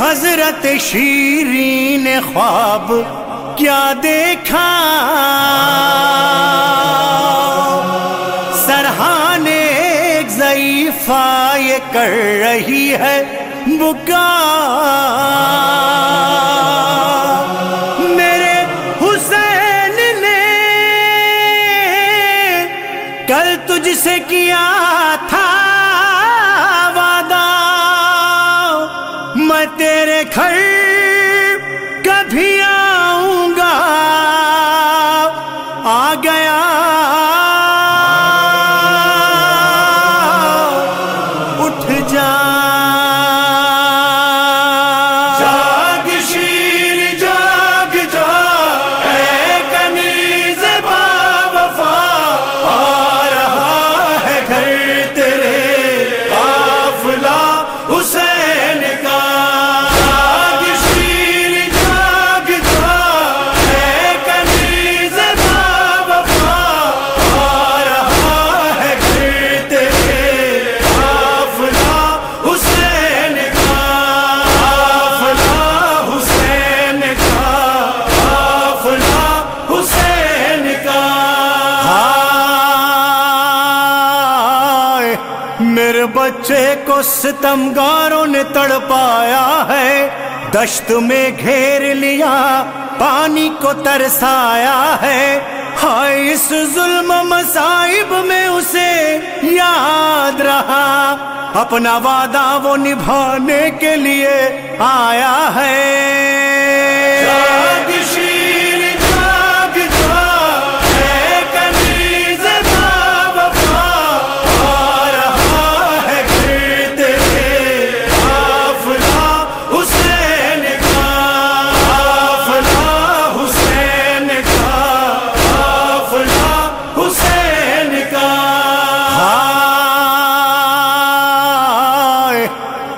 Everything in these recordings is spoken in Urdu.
حضرت شیرین خواب کیا دیکھا؟ سرحان ایک ضعیفہ یہ کر رہی ہے بکا۔ گھر کبھی آؤں گا۔ آ گیا۔ اٹھ جا۔ بچے کو ستمگاروں نے تڑپایا ہے، دشت میں گھیر لیا، پانی کو ترسایا ہے۔ ہائے، اس ظلم مصائب میں اسے یاد رہا۔ اپنا وعدہ وہ نبھانے کے لیے آیا ہے۔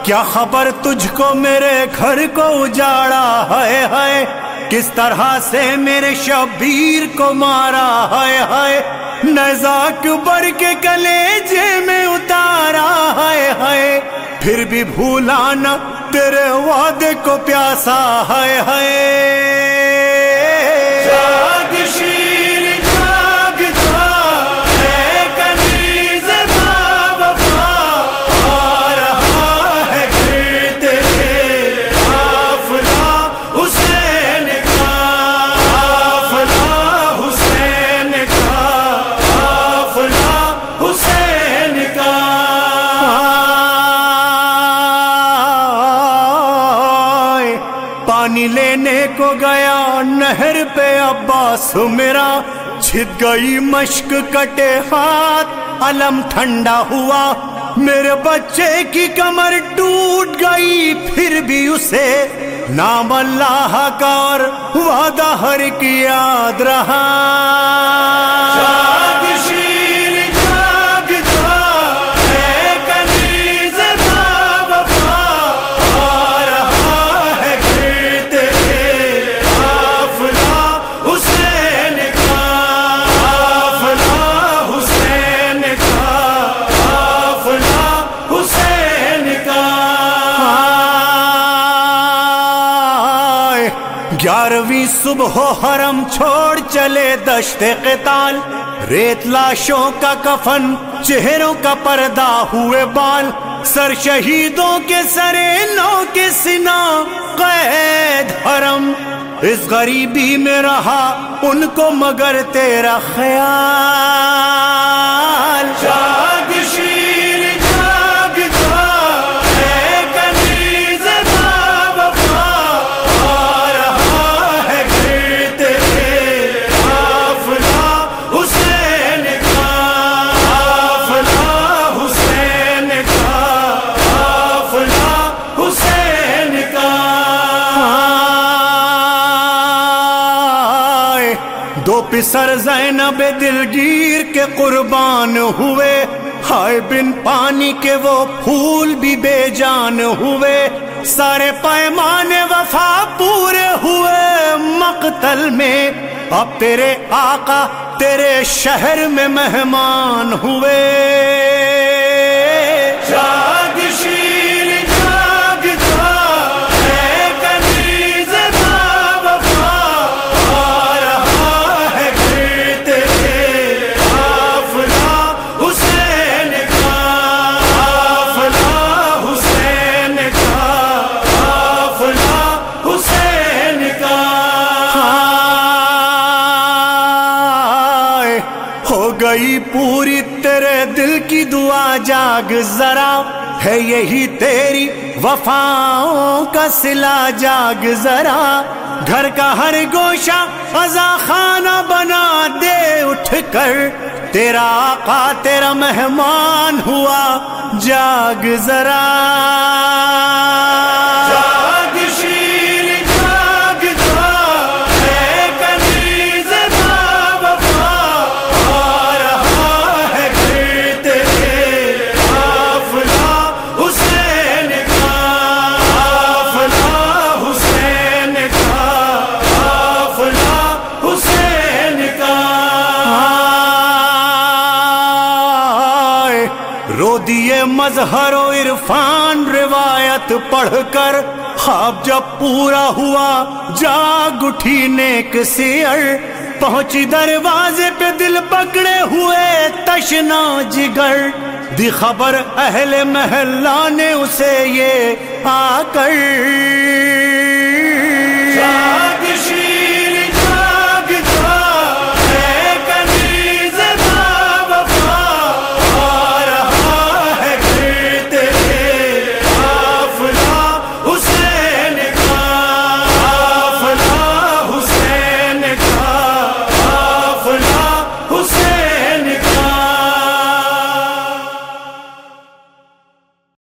کیا خبر تجھ کو میرے گھر کو اجاڑا ہے ہے کس طرح سے میرے شبیر کو مارا ہے ہے نزاک بر کے کلیجے میں اتارا ہے ہے پھر بھی بھولا نہ تیرے وعدے کو پیاسا ہے ہے پانی لینے کو گیا نہر پہ عباس میرا چھت گئی مشک کٹے ہاتھ، علم ٹھنڈا ہوا۔ میرے بچے کی کمر ٹوٹ گئی، پھر بھی اسے نام اللہ کا اور وعدہ ہر کی یاد رہا۔ گیارہویں صبح حرم چھوڑ چلے دشت قتال۔ ریت لاشوں کا کفن، چہروں کا پردہ ہوئے بال۔ سر شہیدوں کے سرے نو کے سنا، قید حرم۔ اس غریبی میں رہا ان کو مگر تیرا خیال۔ پسر زینب دلگیر کے قربان ہوئے۔ ہائے بن پانی کے وہ پھول بھی بے جان ہوئے۔ سارے پیمان وفا پورے ہوئے۔ مقتل میں اب تیرے آقا تیرے شہر میں مہمان ہوئے۔ پوری تیرے دل کی دعا جاگ ذرا، ہے یہی تیری وفاؤں کا سلا جاگ ذرا۔ گھر کا ہر گوشہ ازا خانہ بنا دے، اٹھ کر تیرا آقا، تیرا مہمان ہوا، جاگ ذرا۔ دیے مظہر و عرفان روایت پڑھ کر خواب جب پورا ہوا، جاگ اٹھی نیک سیر، پہنچی دروازے پہ دل پکڑے ہوئے تشنا جگر۔ دی خبر اہل محلہ نے اسے یہ آ کر